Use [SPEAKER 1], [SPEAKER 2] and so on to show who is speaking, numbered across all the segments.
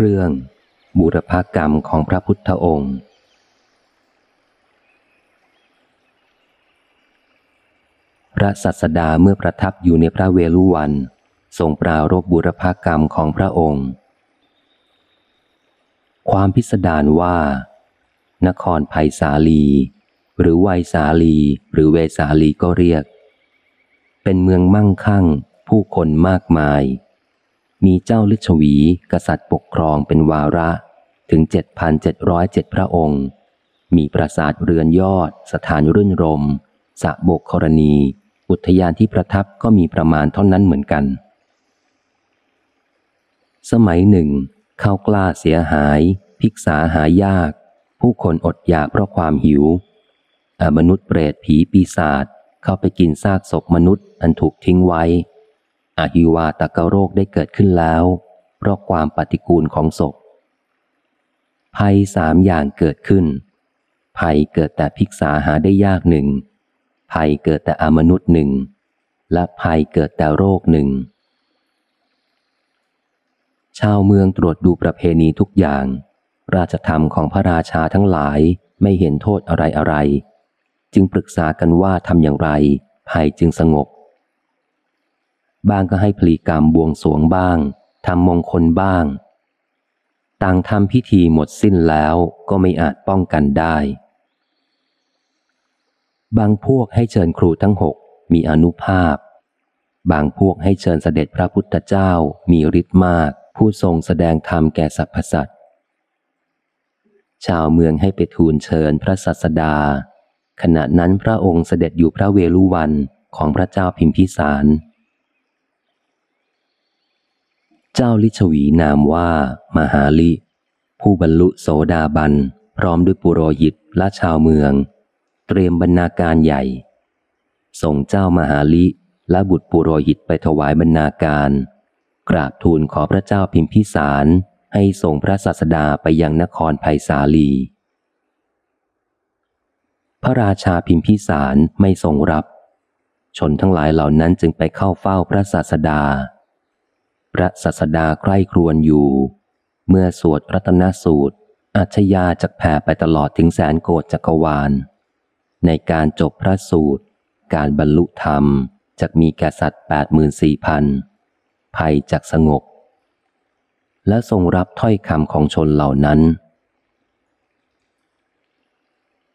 [SPEAKER 1] เรื่องบุรพากรรมของพระพุทธองค์ พระสัสดาเมื่อประทับอยู่ในพระเวลุวัน ทรงปรารบบุรพากรรมของพระองค์ ความพิสดารว่า นครไผ่สาลี หรือไวยสาลีหรือเวสาลีก็เรียก เป็นเมืองมั่งคั่ง ผู้คนมากมาย มีเจ้าลิชวี กษัตริย์ปกครองเป็นวาระถึงเจ็ดพันเจ็ดร้อยเจ็ดพระองค์ มีปราสาทเรือนยอด สถานรื่นรมสะโบกกรณี อุทยานที่ประทับก็มีประมาณเท่านั้นเหมือนกัน สมัยหนึ่ง ข้าวกล้าเสียหาย พิกษาหายาก ผู้คนอดอยากเพราะความหิว อมนุษย์เปรตผีปีศาจเข้าไปกินซากศพมนุษย์อันถูกทิ้งไว้ อาหิวาตกโรคได้เกิดขึ้นแล้ว เพราะความปฏิกูลของศพ ภัยสามอย่างเกิดขึ้น ภัยเกิดแต่พิกษาหาได้ยากหนึ่ง ภัยเกิดแต่อมนุษย์หนึ่ง และภัยเกิดแต่โรคหนึ่ง ชาวเมืองตรวจดูประเพณีทุกอย่าง ราชธรรมของพระราชาทั้งหลายไม่เห็นโทษอะไรอะไร จึงปรึกษากันว่าทำอย่างไร ภัยจึงสงบ บ้างก็ให้พลีกรรมบวงสวงบ้างทำมงคลบ้าง ต่างทำพิธีหมดสิ้นแล้วก็ไม่อาจป้องกันได้ บางพวกให้เชิญครูทั้งหกมีอนุภาพ บางพวกให้เชิญเสด็จพระพุทธเจ้ามีฤทธิ์มาก ผู้ทรงแสดงธรรมแก่สรรพสัตว์ชาวเมืองให้ไปทูลเชิญพระสัสดา ขณะนั้นพระองค์เสด็จอยู่พระเวลุวันของพระเจ้าพิมพิสาร เจ้าลิชวีนามว่า มหาลิ ผู้บรรลุโสดาบัน พร้อมด้วยปุโรหิตและชาวเมือง เตรียมบรรณาการใหญ่ ส่งเจ้ามหาลิและบุตรปุโรหิตไปถวายบรรณาการ กราบทูลขอพระเจ้าพิมพิสารให้ส่งพระศาสดาไปยังนครไผ่สาลี พระราชาพิมพิสารไม่ทรงรับ ชนทั้งหลายเหล่านั้นจึงไปเข้าเฝ้าพระศาสดา พระสัสดาใคร่ครวญอยู่ เมื่อสวดรัตนสูตร อัจยาจะแผ่ไปตลอดถึงแสนโกดจักรวาล ในการจบพระสูตร การบรรลุธรรมจะมีแก่สัตว์แปดหมื่นสี่พันภัยจากสงบ และทรงรับถ้อยคำของชนเหล่านั้น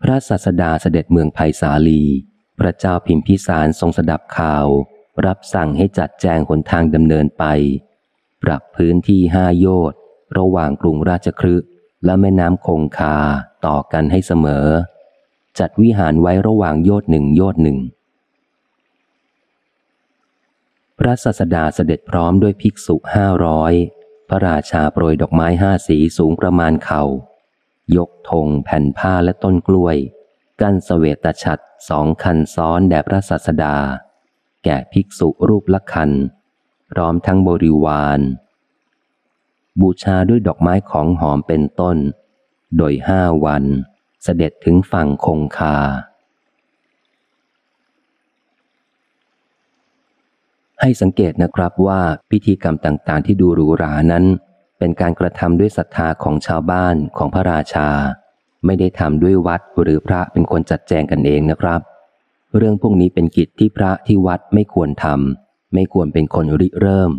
[SPEAKER 1] พระสัสดาเสด็จเมืองไผ่สาลี พระเจ้าพิมพิสารทรงสดับข่าว รับสั่งให้จัดแจงหนทางดำเนินไป ปรับพื้นที่ห้าโยชน์ระหว่างกรุงราชครึและแม่น้ำคงคาต่อกันให้เสมอ จัดวิหารไว้ระหว่างโยชน์หนึ่งโยชน์หนึ่งพระสัสดาเสด็จพร้อมด้วยภิกษุห้าร้อยพระราชาโปรยดอกไม้ห้าสีสูงประมาณเขา่า ยกธงแผ่นผ้าและต้นกล้วย กั้นสเวตฉัตรสองคันซ้อนแด่พระสัสดา แก่ภิกษุรูปละคัน พร้อมทั้งบริวาร บูชาด้วยดอกไม้ของหอมเป็นต้น โดยห้าวันเสด็จถึงฝั่งคงคา ให้สังเกตนะครับว่าพิธีกรรมต่างๆ ที่ดูหรูหรานั้น เป็นการกระทำด้วยศรัทธาของชาวบ้านของพระราชา ไม่ได้ทำด้วยวัดหรือพระเป็นคนจัดแจงกันเองนะครับ เรื่องพวกนี้เป็นกิจที่พระที่วัดไม่ควรทำ ไม่ควรเป็นคนริเริ่ม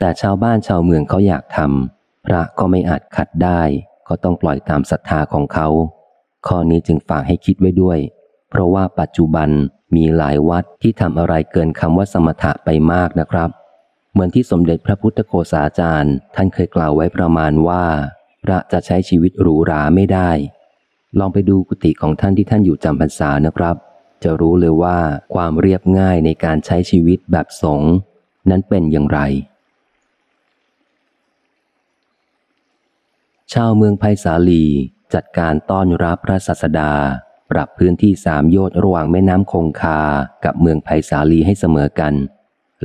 [SPEAKER 1] แต่ชาวบ้านชาวเมืองเขาอยากทำพระก็ไม่อาจขัดได้ ก็ต้องปล่อยตามศรัทธาของเขา ข้อนี้จึงฝากให้คิดไว้ด้วย เพราะว่าปัจจุบันมีหลายวัดที่ทำอะไรเกินคำว่าสมถะไปมากนะครับ เหมือนที่สมเด็จพระพุทธโฆษาจารย์ ท่านเคยกล่าวไว้ประมาณว่า พระจะใช้ชีวิตหรูหราไม่ได้ ลองไปดูกุฏิของท่านที่ท่านอยู่จำพรรษานะครับ จะรู้เลยว่าความเรียบง่ายในการใช้ชีวิตแบบสงฆ์นั้นเป็นอย่างไร ชาวเมืองไผ่สาลีจัดการต้อนรับพระศาสดา ปรับพื้นที่สามโยชน์ระหว่างแม่น้ำคงคากับเมืองไผ่สาลีให้เสมอกัน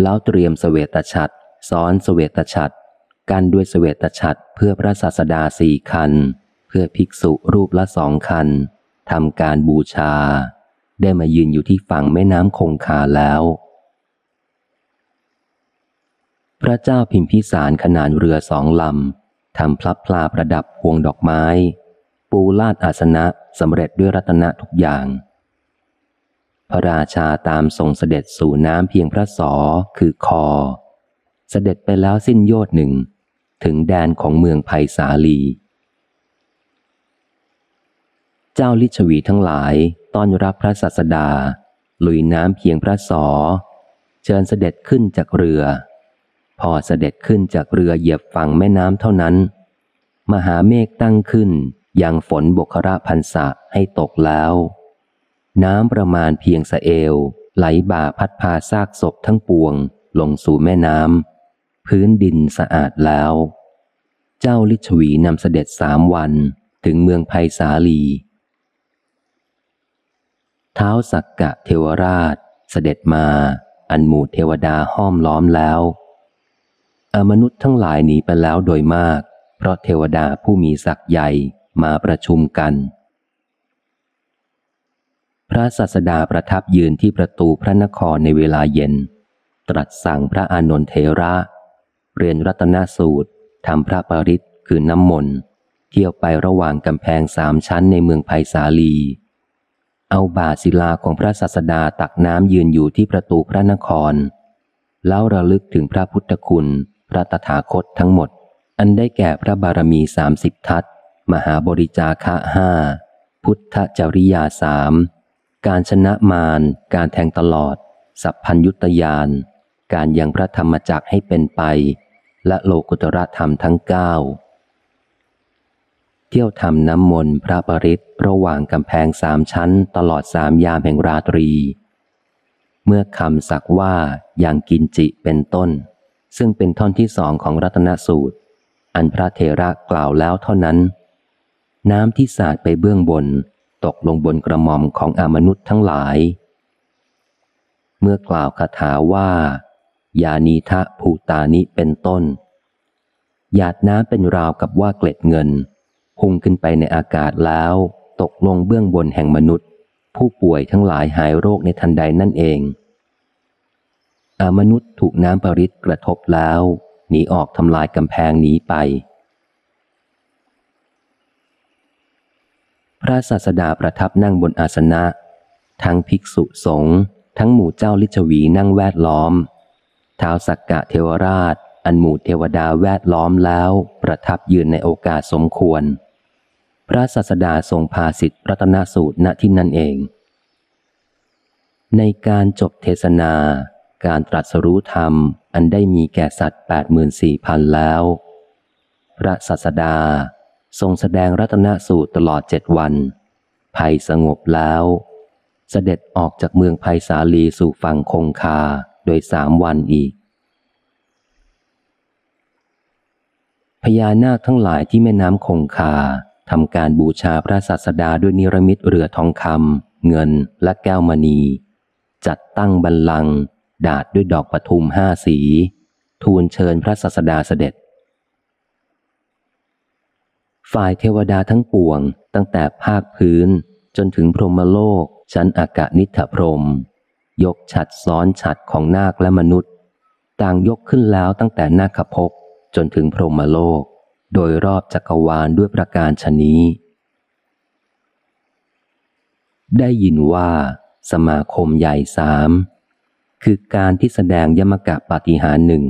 [SPEAKER 1] แล้วเตรียมสเสวตฉัตรซ้อนสเสวตฉัตรกันด้วยสเสวตฉัตรเพื่อพระศาสดาสี่คัน เพื่อภิกษุรูปละสองคันทำการบูชา ได้มายืนอยู่ที่ฝั่งแม่น้ำคงคาแล้ว พระเจ้าพิมพิสารขนานเรือสองลำทำพลับพลาประดับพวงดอกไม้ ปูลาดอาสนะสำเร็จด้วยรัตนะทุกอย่าง พระราชาตามทรงเสด็จสู่น้ำเพียงพระสอคือคอ เสด็จไปแล้วสิ้นโยชหนึ่ง ถึงแดนของเมืองไผ่สาลี เจ้าลิชวีทั้งหลายต้อนรับพระสัสดา ลุยน้ำเพียงพระสอ เชิญเสด็จขึ้นจากเรือ พอเสด็จขึ้นจากเรือเหยียบฝั่งแม่น้ำเท่านั้น มหาเมฆตั้งขึ้นยังฝนบกระพันษะให้ตกแล้ว น้ำประมาณเพียงสะเอว ไหลบ่าพัดพาซากศพทั้งปวง ลงสู่แม่น้ำพื้นดินสะอาดแล้ว เจ้าลิชวีนำเสด็จสามวันถึงเมืองไผ่สาลี เท้าสักกะเทวราช เสด็จมา อันหมู่เทวดาห้อมล้อมแล้วอมนุษย์ทั้งหลายหนีไปแล้วโดยมาก เพราะเทวดาผู้มีศักย์ใหญ่มาประชุมกัน พระสัสดาประทับยืนที่ประตูพระนครในเวลาเย็น ตรัสสั่งพระอานนทเทระ เรียนรัตนสูตรทำพระปริศคือน้ำมนต์เที่ยวไประหว่างกำแพงสามชั้นในเมืองไผ่สาลี เอาบาศิลาของพระศาสดาตักน้ำยืนอยู่ที่ประตูพระนคร แล้วระลึกถึงพระพุทธคุณ พระตถาคตทั้งหมด อันได้แก่พระบารมีสามสิบทัศมหาบริจาคะห้าพุทธจริยาสามการชนะมาร การแทงตลอด สัพพัญยุตยาน การยังพระธรรมจักให้เป็นไป และโลกุตระธรรมทั้งเก้า เที่ยวทำน้ำมนต์พระปริศระหว่างกำแพงสามชั้นตลอดสามยามแห่งราตรี เมื่อคำสักว่าอย่างกินจิเป็นต้น ซึ่งเป็นท่อนที่สองของรัตนสูตร อันพระเทระกล่าวแล้วเท่านั้น น้ำที่สาดไปเบื้องบน ตกลงบนกระหม่อมของอมนุษย์ทั้งหลาย เมื่อกล่าวคาถาว่า ยานีทะภูตานิเป็นต้น หยาดน้ำเป็นราวกับว่าเกล็ดเงิน พุ่งขึ้นไปในอากาศแล้ว ตกลงเบื้องบนแห่งมนุษย์ ผู้ป่วยทั้งหลายหายโรคในทันใดนั่นเองอามนุษย์ถูกน้ำปริศกระทบแล้วหนีออกทำลายกำแพงหนีไป พระศาสดาประทับนั่งบนอาสนะ ทั้งภิกษุสงฆ์ทั้งหมู่เจ้าลิชวีนั่งแวดล้อมท้าวสักกะเทวราช อันหมู่เทวดาแวดล้อมแล้ว ประทับยืนในโอกาสสมควร พระศาสดาทรงพาสิทธิรัตนสูตรณที่นั่นเอง ในการจบเทศนา การตรัสรู้ธรรมอันได้มีแก่สัตว์แปดหมื่นสี่พันแล้ว พระศาสดาทรงแสดงรัตนสูตรตลอดเจ็ดวัน ภัยสงบแล้ว เสด็จออกจากเมืองภัยสาลีสู่ฝั่งคงคาโดยสามวันอีก พญานาคทั้งหลายที่แม่น้ำคงคา ทำการบูชาพระศาสดาด้วยนิรมิตเรือทองคำเงินและแก้วมณี จัดตั้งบัลลังก์ดาดด้วยดอกปทุมห้าสี ทูลเชิญพระศาสดาเสด็จ ฝ่ายเทวดาทั้งปวงตั้งแต่ภาคพื้น จนถึงพรหมโลก ชั้นอากาศนิทพรม ยกฉัดซ้อนฉัดของนาคและมนุษย์ ต่างยกขึ้นแล้วตั้งแต่นาคภพจนถึงพรหมโลก โดยรอบจักรวาลด้วยประการชนี้ ได้ยินว่า สมาคมใหญ่สามคือการที่แสดงยมกะปฏิหารหนึ่ง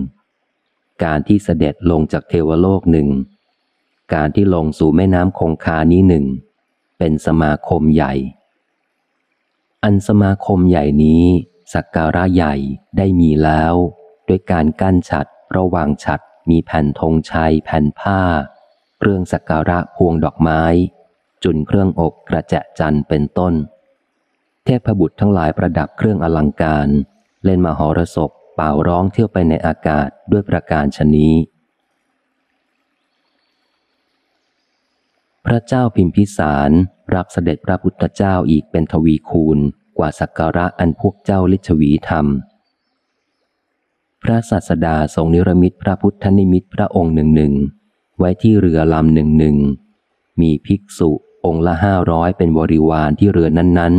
[SPEAKER 1] การที่เสด็จลงจากเทวโลกหนึ่ง การที่ลงสู่แม่น้ำคงคานี้หนึ่ง เป็นสมาคมใหญ่ อันสมาคมใหญ่นี้สักการะใหญ่ได้มีแล้ว ด้วยการกั้นฉัดระหว่างฉัด มีแผ่นธงชัย แผ่นผ้า เครื่องสักการะพวงดอกไม้ จุนเครื่องอกกระจะจันเป็นต้น เทพบุตรทั้งหลายประดับเครื่องอลังการ เล่นมหรสพเป่าร้องเที่ยวไปในอากาศด้วยประการชนี้ พระเจ้าพิมพิสารรับเสด็จพระพุทธเจ้าอีกเป็นทวีคูณกว่าสักการะอันพวกเจ้าลิชวีทำ พระศาสดาทรงนิรมิตพระพุทธนิมิตพระองค์หนึ่งหนึ่งไว้ที่เรือลำหนึ่งหนึ่งมีภิกษุองค์ละห้าร้อยเป็นบริวารที่เรือนั้น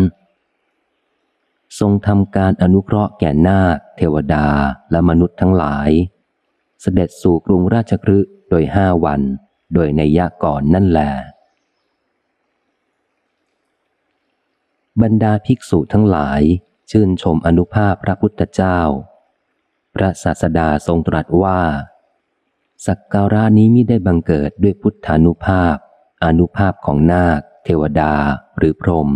[SPEAKER 1] ๆ ทรงทำการอนุเคราะห์แก่นาคเทวดาและมนุษย์ทั้งหลาย เสด็จสู่กรุงราชคฤห์โดยห้าวัน โดยในยะก่อนนั่นแหละบรรดาภิกษุทั้งหลาย ชื่นชมอนุภาพพระพุทธเจ้า พระศาสดาทรงตรัสว่า สักการะนี้มิได้บังเกิดด้วยพุทธานุภาพ อนุภาพของนาค เทวดาหรือพรหม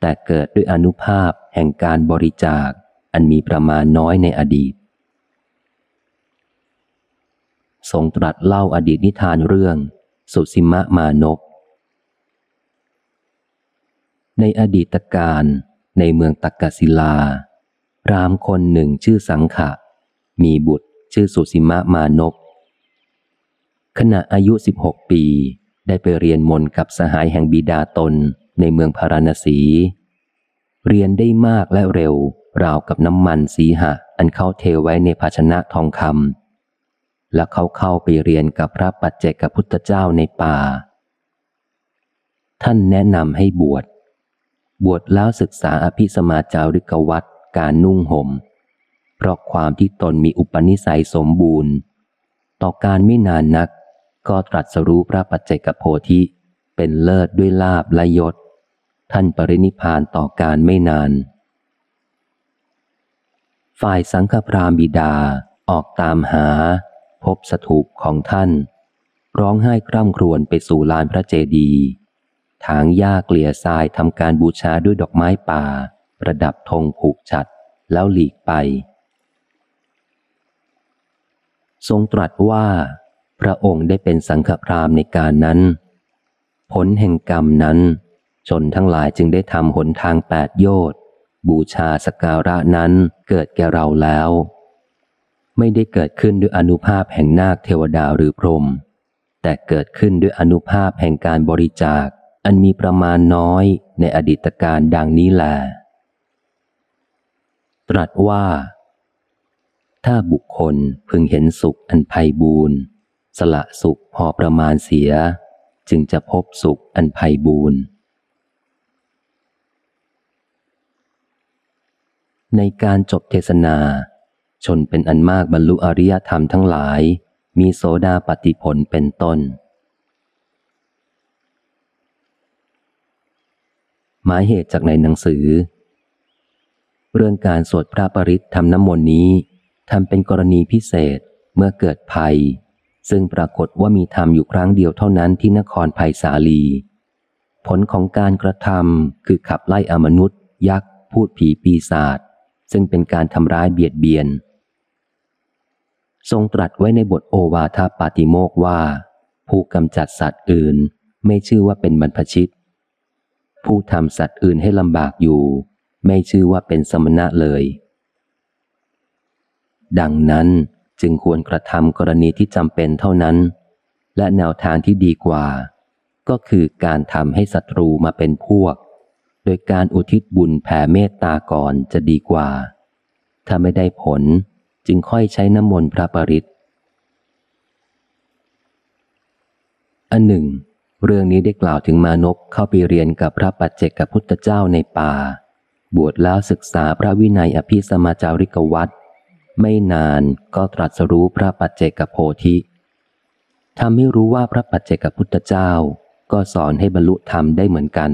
[SPEAKER 1] แต่เกิดด้วยอนุภาพแห่งการบริจาค อันมีประมาณน้อยในอดีต ทรงตรัสเล่าอดีตนิทานเรื่อง สุสิมะมานพในอดีตการในเมืองตักกศิลา รามคนหนึ่งชื่อสังขะ มีบุตรชื่อสุสิมะมานพขณะอายุ 16 ปี ได้ไปเรียนมนกับสหายแห่งบิดาตนในเมืองพาราณสี เรียนได้มากและเร็ว ราวกับน้ำมันสีหะ อันเขาเทไว้ในภาชนะทองคำและเขาเข้าไปเรียนกับพระปัจเจกพุทธเจ้าในป่า ท่านแนะนำให้บวช บวชแล้วศึกษาอภิสมาจาริกวัต การนุ่งหม่ม เพราะความที่ตนมีอุปนิสัยสมบูรณ์ ต่อการไม่นานนัก ก็ตรัสรู้พระปัจเจกโพธิเป็นเลิศด้วยลาบและยศ ท่านปรินิพานต่อการไม่นาน ฝ่ายสังฆพรามบิดาออกตามหา พบสถูปของท่าน ร้องไห้คร่ำครวญไปสู่ลานพระเจดีย์ถางหญ้าเกลี่ยทรายทำการบูชาด้วยดอกไม้ป่า ประดับธงผูกฉัดแล้วหลีกไป ทรงตรัสว่า พระองค์ได้เป็นสังฆพรามในการนั้น ผลแห่งกรรมนั้น ชนทั้งหลายจึงได้ทำหนทางแปดโยชน์บูชาสการะนั้นเกิดแก่เราแล้ว ไม่ได้เกิดขึ้นด้วยอนุภาพแห่งนาคเทวดาหรือพรหมแต่เกิดขึ้นด้วยอนุภาพแห่งการบริจาค อันมีประมาณน้อยในอดีตการดังนี้แหละ ตรัสว่า ถ้าบุคคลพึงเห็นสุขอันไพ่บูนสละสุขพอประมาณเสีย จึงจะพบสุขอันไพ่บูนในการจบเทศนา ชนเป็นอันมากบรรลุอริยธรรมทั้งหลาย มีโสดาปฏิผลเป็นต้น หมายเหตุจากในหนังสือ เรื่องการสวดพระปริศทำน้ำมนต์นี้ทำเป็นกรณีพิเศษเมื่อเกิดภัย ซึ่งปรากฏว่ามีทำอยู่ครั้งเดียวเท่านั้นที่นครภัยสาลี ผลของการกระทำคือขับไล่อมนุษย์ ยักษ์ พูดผีปีศาจซึ่งเป็นการทำร้ายเบียดเบียน ทรงตรัสไว้ในบทโอวาทปาติโมกว่า ผู้กำจัดสัตว์อื่น ไม่ชื่อว่าเป็นบรรพชิต ผู้ทำสัตว์อื่นให้ลำบากอยู่ ไม่ชื่อว่าเป็นสมณะเลย ดังนั้นจึงควรกระทำกรณีที่จำเป็นเท่านั้น และแนวทางที่ดีกว่า ก็คือการทำให้ศัตรูมาเป็นพวก โดยการอุทิศบุญแผ่เมตตาก่อนจะดีกว่า ถ้าไม่ได้ผลจึงค่อยใช้น้ำมนต์พระปริตอันหนึ่ง เรื่องนี้ได้กล่าวถึงมานพเข้าไปเรียนกับพระปัจเจกพุทธเจ้าในป่า บวชแล้วศึกษาพระวินัยอภิสมาจาริกวัตรไม่นานก็ตรัสรู้พระปัจเจกโพธิทำให้รู้ว่าพระปัจเจกพุทธเจ้า ก็สอนให้บรรลุธรรมได้เหมือนกัน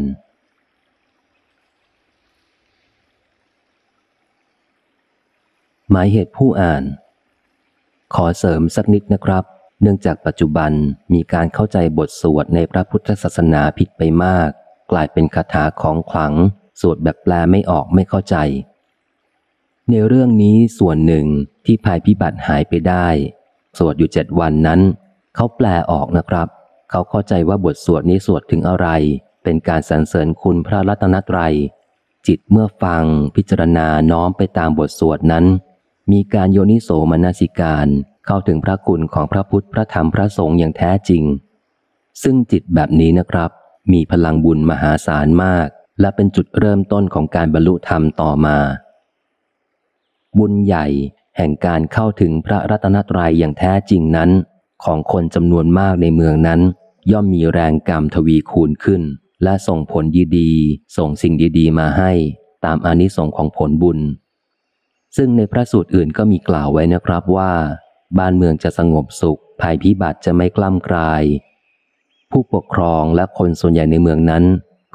[SPEAKER 1] หมายเหตุผู้อ่าน ขอเสริมสักนิดนะครับ เนื่องจากปัจจุบันมีการเข้าใจบทสวดในพระพุทธศาสนาผิดไปมาก กลายเป็นคาถาของขลัง สวดแบบแปลไม่ออกไม่เข้าใจ ในเรื่องนี้ส่วนหนึ่งที่ภัยพิบัติหายไปได้ สวดอยู่เจ็ดวันนั้น เขาแปลออกนะครับ เขาเข้าใจว่าบทสวดนี้สวดถึงอะไร เป็นการสรรเสริญคุณพระรัตนตรยัย จิตเมื่อฟังพิจารณาน้อมไปตามบทสวดนั้น มีการโยนิโสมนสิการเข้าถึงพระคุณของพระพุทธพระธรรมพระสงฆ์อย่างแท้จริง ซึ่งจิตแบบนี้นะครับ มีพลังบุญมหาศาลมาก และเป็นจุดเริ่มต้นของการบรรลุธรรมต่อมา บุญใหญ่แห่งการเข้าถึงพระรัตนตรัยอย่างแท้จริงนั้น ของคนจำนวนมากในเมืองนั้น ย่อมมีแรงกรรมทวีคูณขึ้น และส่งผลดีๆ ส่งสิ่งดีๆ มาให้ ตามอานิสงส์ของผลบุญ ซึ่งในพระสูตรอื่นก็มีกล่าวไว้นะครับว่า บ้านเมืองจะสงบสุข ภัยพิบัติจะไม่กล้ำกลาย ผู้ปกครองและคนส่วนใหญ่ในเมืองนั้น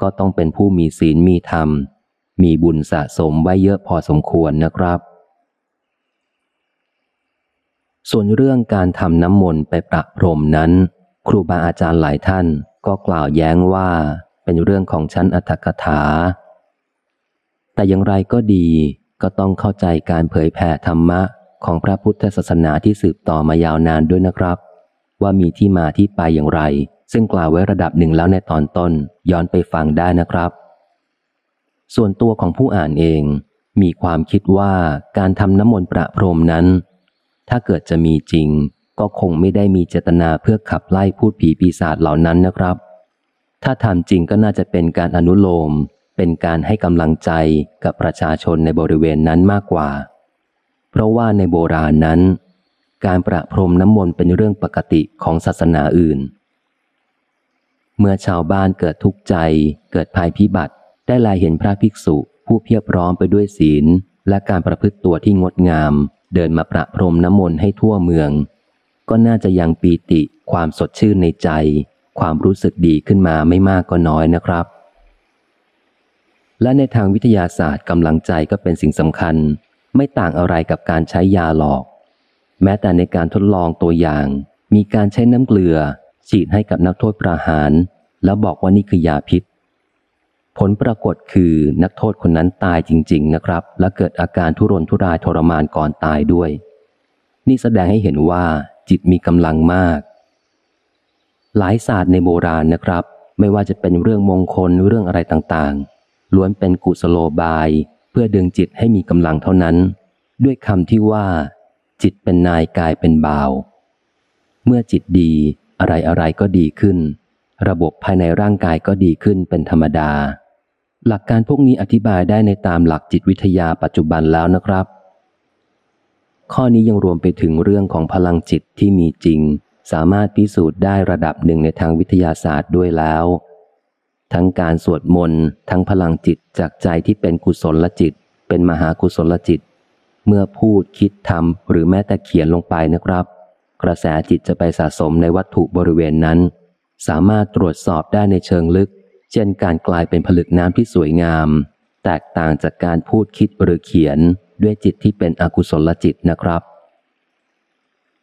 [SPEAKER 1] ก็ต้องเป็นผู้มีศีลมีธรรม มีบุญสะสมไว้เยอะพอสมควรนะครับ ส่วนเรื่องการทำน้ำมนต์ไปประพรมนั้น ครูบาอาจารย์หลายท่านก็กล่าวแย้งว่าเป็นเรื่องของชั้นอัตถกถา แต่อย่างไรก็ดีก็ต้องเข้าใจการเผยแผ่ธรรมะของพระพุทธศาสนาที่สืบต่อมายาวนานด้วยนะครับ ว่ามีที่มาที่ไปอย่างไร ซึ่งกล่าวไว้ระดับหนึ่งแล้วในตอนต้นย้อนไปฟังได้นะครับ ส่วนตัวของผู้อ่านเอง มีความคิดว่าการทำน้ำมนต์ประพรมนั้น ถ้าเกิดจะมีจริง ก็คงไม่ได้มีเจตนาเพื่อขับไล่พูดผีปีศาจเหล่านั้นนะครับ ถ้าทำจริงก็น่าจะเป็นการอนุโลม เป็นการให้กำลังใจกับประชาชนในบริเวณนั้นมากกว่า เพราะว่าในโบราณนั้น การประพรมน้ำมนต์เป็นเรื่องปกติของศาสนาอื่น เมื่อชาวบ้านเกิดทุกข์ใจ เกิดภัยพิบัติ ได้ลายเห็นพระภิกษุ ผู้เพียบพร้อมไปด้วยศีล และการประพฤติตัวที่งดงาม เดินมาประพรมน้ำมนต์ให้ทั่วเมือง ก็น่าจะยังปีติ ความสดชื่นในใจ ความรู้สึกดีขึ้นมาไม่มากก็น้อยนะครับ และในทางวิทยาศาสตร์กำลังใจก็เป็นสิ่งสำคัญ ไม่ต่างอะไรกับการใช้ยาหลอก แม้แต่ในการทดลองตัวอย่าง มีการใช้น้ำเกลือ ฉีดให้กับนักโทษประหาร แล้วบอกว่านี่คือยาพิษ ผลปรากฏคือนักโทษคนนั้นตายจริง ๆ นะครับ และเกิดอาการทุรนทุรายทรมานก่อนตายด้วย นี่แสดงให้เห็นว่าจิตมีกำลังมาก หลายศาสตร์ในโบราณนะครับ ไม่ว่าจะเป็นเรื่องมงคลเรื่องอะไรต่างๆ ล้วนเป็นกุศโลบาย เพื่อดึงจิตให้มีกำลังเท่านั้น ด้วยคำที่ว่า จิตเป็นนายกายเป็นบ่าว เมื่อจิตดี อะไรอะไรก็ดีขึ้น ระบบภายในร่างกายก็ดีขึ้นเป็นธรรมดา หลักการพวกนี้อธิบายได้ในตามหลักจิตวิทยาปัจจุบันแล้วนะครับ ข้อนี้ยังรวมไปถึงเรื่องของพลังจิตที่มีจริง สามารถพิสูจน์ได้ระดับหนึ่งในทางวิทยาศาสตร์ด้วยแล้ว ทั้งการสวดมนต์ทั้งพลังจิตจากใจที่เป็นกุศลจิต เป็นมหากุศลจิต เมื่อพูดคิดทำหรือแม้แต่เขียนลงไปนะครับ กระแสจิตจะไปสะสมในวัตถุบริเวณนั้น สามารถตรวจสอบได้ในเชิงลึก เช่นการกลายเป็นผลึกน้ำที่สวยงาม แตกต่างจากการพูดคิดหรือเขียนด้วยจิตที่เป็นอกุศลจิตนะครับ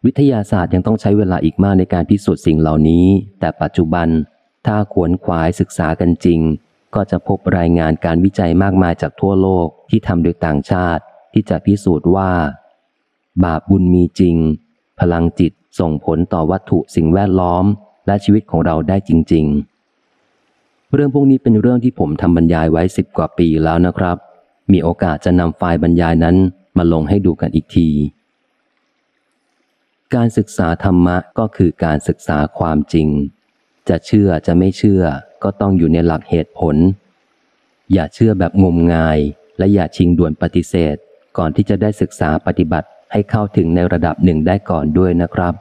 [SPEAKER 1] วิทยาศาสตร์ยังต้องใช้เวลาอีกมากในการพิสูจน์สิ่งเหล่านี้ แต่ปัจจุบัน ถ้าขวนขวายศึกษากันจริง ก็จะพบรายงานการวิจัยมากมายจากทั่วโลกที่ทำโดยต่างชาติ ที่จะพิสูจน์ว่า บาปบุญมีจริง พลังจิตส่งผลต่อวัตถุสิ่งแวดล้อม และชีวิตของเราได้จริง ๆ เรื่องพวกนี้เป็นเรื่องที่ผมทำบรรยายไว้สิบกว่าปีแล้วนะครับ มีโอกาสจะนำไฟล์บรรยายนั้นมาลงให้ดูกันอีกที การศึกษาธรรมะก็คือการศึกษาความจริง จะเชื่อจะไม่เชื่อก็ต้องอยู่ในหลักเหตุผล อย่าเชื่อแบบงมงาย และอย่าชิงด่วนปฏิเสธ ก่อนที่จะได้ศึกษาปฏิบัติ ให้เข้าถึงในระดับหนึ่งได้ก่อนด้วยนะครับ